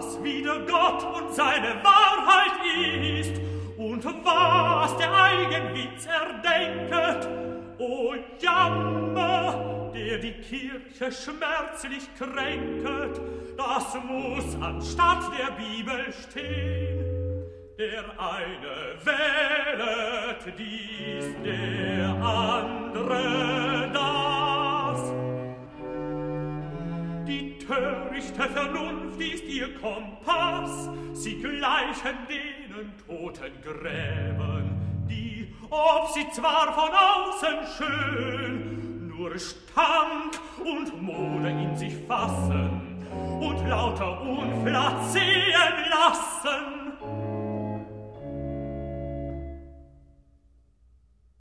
was wieder Gott und seine Wahrheit ist und was der Eigenwitz erdenket. O Jammer, der die Kirche schmerzlich kränket, das muss anstatt der Bibel stehn. Der eine wählet dies, der andere Die törichte Vernunft ist ihr Kompass, sie gleichen denen toten Gräben, die, ob sie zwar von außen schön, nur Stank und Mode in sich fassen und lauter Unflat sehen lassen.